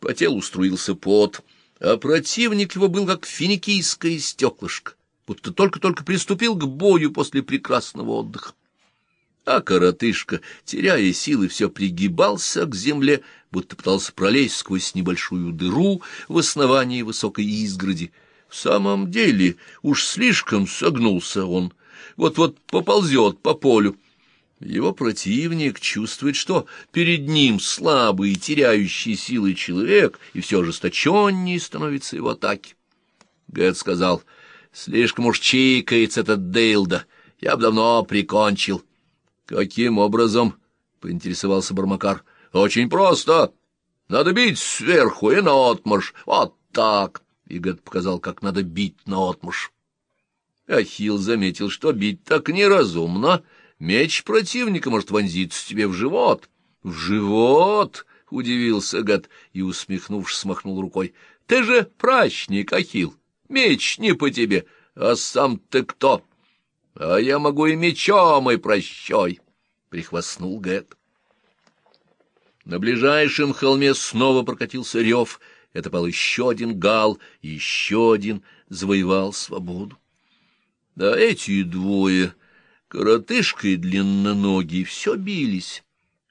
По телу струился пот, а противник его был как финикийское стеклышко, будто только-только приступил к бою после прекрасного отдыха. А коротышка, теряя силы, все пригибался к земле, будто пытался пролезть сквозь небольшую дыру в основании высокой изгороди. В самом деле уж слишком согнулся он, вот-вот поползет по полю. Его противник чувствует, что перед ним слабый, теряющий силы человек, и все ожесточеннее становится его атаки. Гэт сказал, «Слишком уж чикается этот Дейлда, я бы давно прикончил». «Каким образом?» — поинтересовался Бармакар. «Очень просто. Надо бить сверху и наотмашь. Вот так!» И Гет показал, как надо бить наотмашь. Ахилл заметил, что бить так неразумно. Меч противника может вонзиться тебе в живот. — В живот? — удивился Гет и, усмехнувшись, смахнул рукой. — Ты же прачник, Ахилл. Меч не по тебе. А сам ты кто? — а я могу и мечом, и прощой, — прихвастнул Гэт. На ближайшем холме снова прокатился рев. Это пал еще один гал, еще один завоевал свободу. Да эти двое, коротышка и длинноногий, все бились.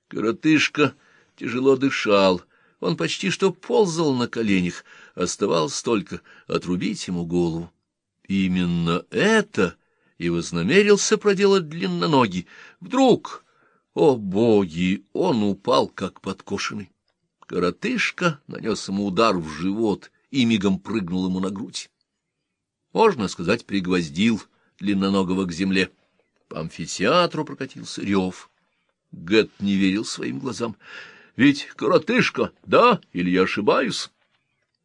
Коротышка тяжело дышал, он почти что ползал на коленях, оставалось только отрубить ему голову. Именно это и вознамерился проделать длинноногий. Вдруг, о боги, он упал, как подкошенный. Коротышка нанес ему удар в живот и мигом прыгнул ему на грудь. Можно сказать, пригвоздил длинноногого к земле. По амфитеатру прокатился рев. Гэт не верил своим глазам. Ведь коротышка, да, или я ошибаюсь?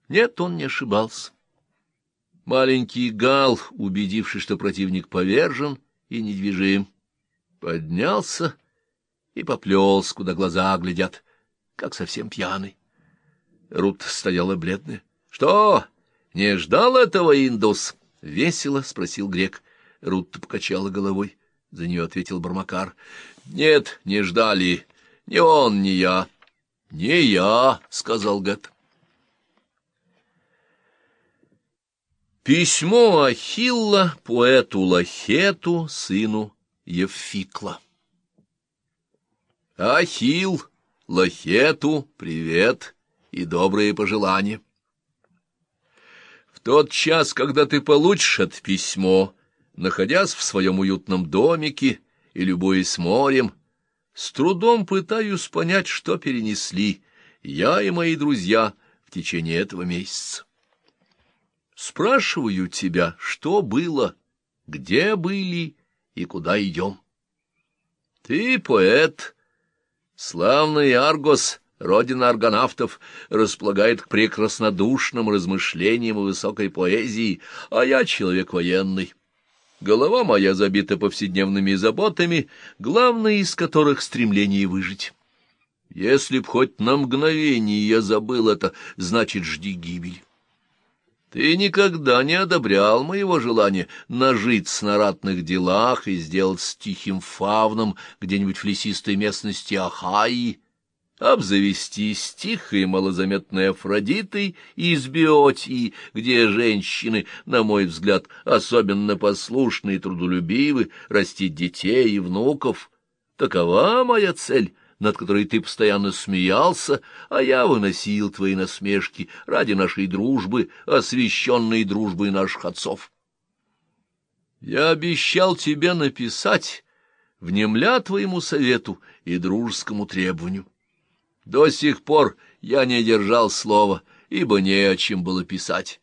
Нет, он не ошибался. Маленький Гал, убедившись, что противник повержен и недвижим, поднялся и поплелся, куда глаза глядят, как совсем пьяный. Рут стояла бледная. — Что, не ждал этого, индус? — весело спросил грек. Рут покачала головой. За нее ответил Бармакар. — Нет, не ждали. Ни он, ни я. — Не я, — сказал Гат. Письмо Ахилла поэту Лахету, сыну Евфикла. Ахилл, Лахету, привет и добрые пожелания. В тот час, когда ты получишь это письмо, находясь в своем уютном домике и любуясь морем, с трудом пытаюсь понять, что перенесли я и мои друзья в течение этого месяца. Спрашиваю тебя, что было, где были и куда идем. Ты поэт, славный Аргос, родина аргонавтов, располагает к прекраснодушным размышлениям и высокой поэзии, а я человек военный. Голова моя забита повседневными заботами, главное из которых стремление выжить. Если б хоть на мгновение я забыл это, значит, жди гибель. Ты никогда не одобрял моего желания нажиться на ратных делах и сделать тихим фавном где-нибудь в лесистой местности Ахаи, обзавестись тихой малозаметной Афродитой из Биотии, где женщины, на мой взгляд, особенно послушны и трудолюбивы, растить детей и внуков. Такова моя цель, над которой ты постоянно смеялся, а я выносил твои насмешки ради нашей дружбы, освященной дружбой наших отцов. Я обещал тебе написать, внемля твоему совету и дружескому требованию. До сих пор я не держал слова, ибо не о чем было писать.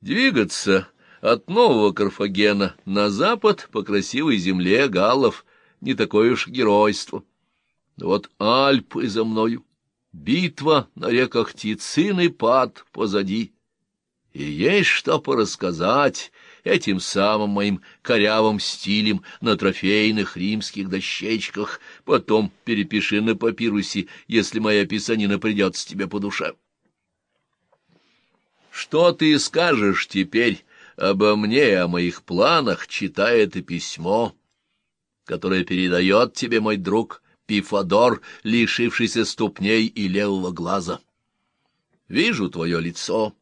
Двигаться от нового Карфагена на запад по красивой земле галлов — не такое уж геройство. Вот Альпы за мною, битва на реках Тицин и Пад позади. И есть что порассказать этим самым моим корявым стилем на трофейных римских дощечках. Потом перепиши на папирусе, если моя писанина придется тебе по душе. Что ты скажешь теперь обо мне и о моих планах, читая это письмо, которое передает тебе мой друг Пифодор, лишившийся ступней и левого глаза. вижу твое лицо.